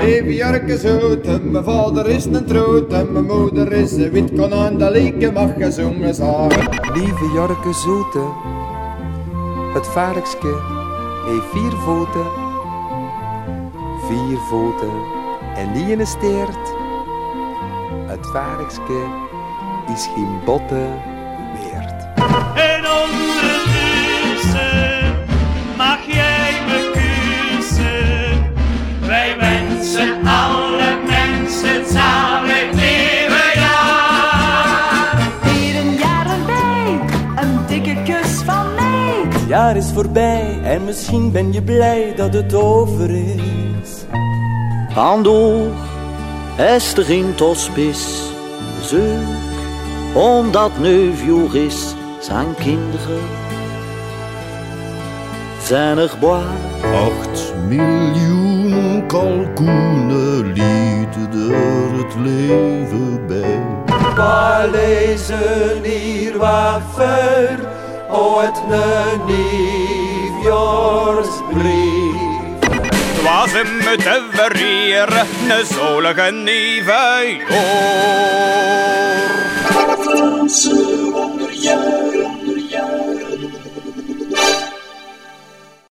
Even jarke zoeten, mijn vader is een troot en mijn moeder is een wit konijn, dat leken mag gezongen zijn. Lieve Jorke Zoete, het varkensje heeft vier voeten. Vier voeten en niet in een steert. Het varkensje is geen botte jaar is voorbij en misschien ben je blij dat het over is. Vandoor is er geen hospice bezoek, omdat neufjoer is zijn kinderen zijn er bois. Acht miljoen kalkoenen lieten er het leven bij. Wij lezen hier uit odne nieuwjaarsbrief. Het was hem te verrieren, een zolige nieuwjaar.